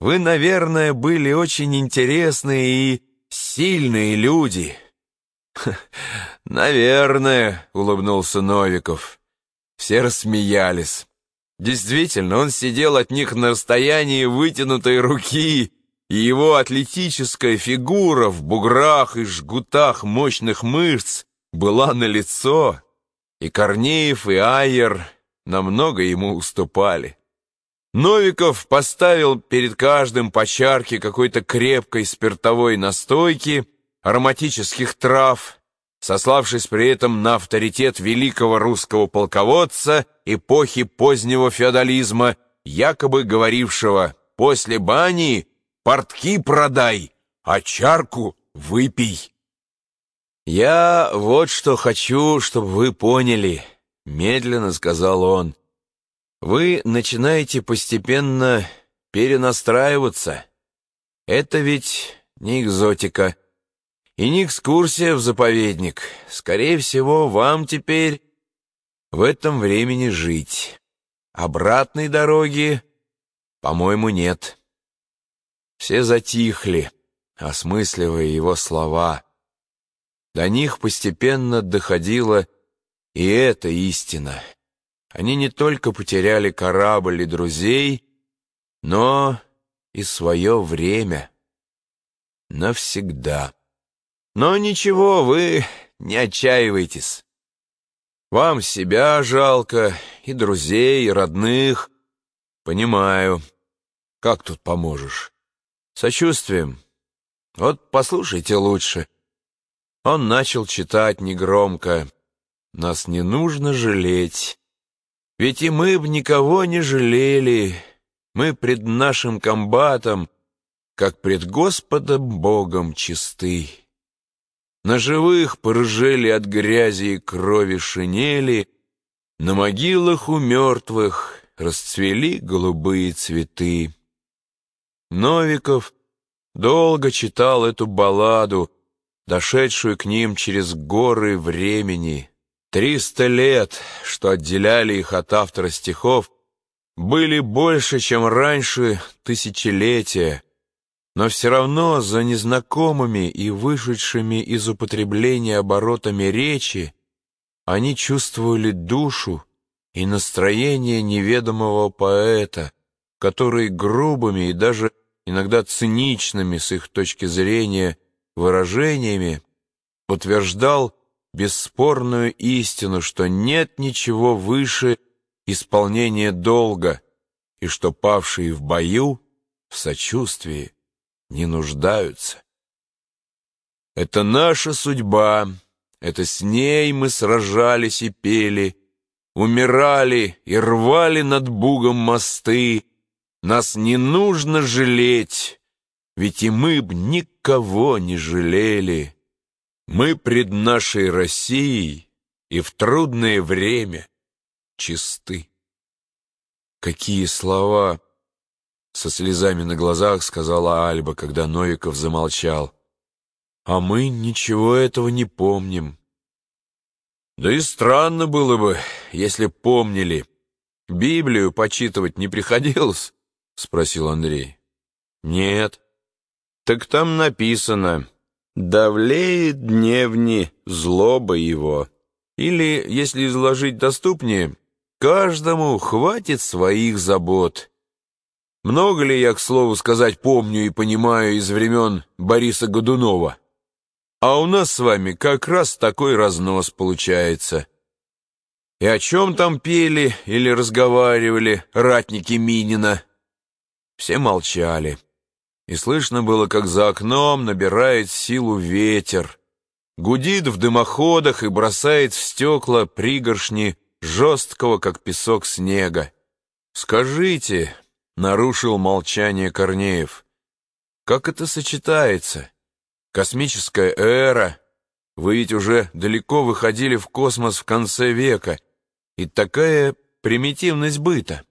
Вы, наверное, были очень интересные и сильные люди. Наверное, улыбнулся Новиков. Все рассмеялись. Действительно, он сидел от них на расстоянии вытянутой руки, и его атлетическая фигура в буграх и жгутах мощных мышц была налицо, и Корнеев, и Айер намного ему уступали. Новиков поставил перед каждым по чарке какой-то крепкой спиртовой настойки, ароматических трав, сославшись при этом на авторитет великого русского полководца эпохи позднего феодализма, якобы говорившего «после бани портки продай, а чарку выпей». «Я вот что хочу, чтобы вы поняли», — медленно сказал он. Вы начинаете постепенно перенастраиваться. Это ведь не экзотика и не экскурсия в заповедник. Скорее всего, вам теперь в этом времени жить. Обратной дороги, по-моему, нет. Все затихли, осмысливая его слова. До них постепенно доходила и эта истина. Они не только потеряли корабль и друзей, но и свое время. Навсегда. Но ничего, вы не отчаивайтесь. Вам себя жалко, и друзей, и родных. Понимаю. Как тут поможешь? Сочувствием. Вот послушайте лучше. Он начал читать негромко. Нас не нужно жалеть. Ведь и мы б никого не жалели, мы пред нашим комбатом, как пред Господом Богом чисты. На живых поржели от грязи и крови шинели, на могилах у мертвых расцвели голубые цветы. Новиков долго читал эту балладу, дошедшую к ним через горы времени. Триста лет, что отделяли их от автора стихов, были больше, чем раньше тысячелетия, но все равно за незнакомыми и вышедшими из употребления оборотами речи они чувствовали душу и настроение неведомого поэта, который грубыми и даже иногда циничными с их точки зрения выражениями утверждал бесспорную истину, что нет ничего выше исполнения долга, и что павшие в бою в сочувствии не нуждаются. Это наша судьба, это с ней мы сражались и пели, умирали и рвали над Бугом мосты. Нас не нужно жалеть, ведь и мы б никого не жалели. Мы пред нашей Россией и в трудное время чисты. Какие слова! Со слезами на глазах сказала Альба, когда Новиков замолчал. А мы ничего этого не помним. Да и странно было бы, если помнили. Библию почитывать не приходилось? Спросил Андрей. Нет. Так там написано... Давлеет дневни злоба его. Или, если изложить доступнее, каждому хватит своих забот. Много ли я, к слову сказать, помню и понимаю из времен Бориса Годунова? А у нас с вами как раз такой разнос получается. И о чем там пели или разговаривали ратники Минина? Все молчали и слышно было, как за окном набирает силу ветер, гудит в дымоходах и бросает в стекла пригоршни жесткого, как песок снега. «Скажите», — нарушил молчание Корнеев, — «как это сочетается? Космическая эра, вы ведь уже далеко выходили в космос в конце века, и такая примитивность быта».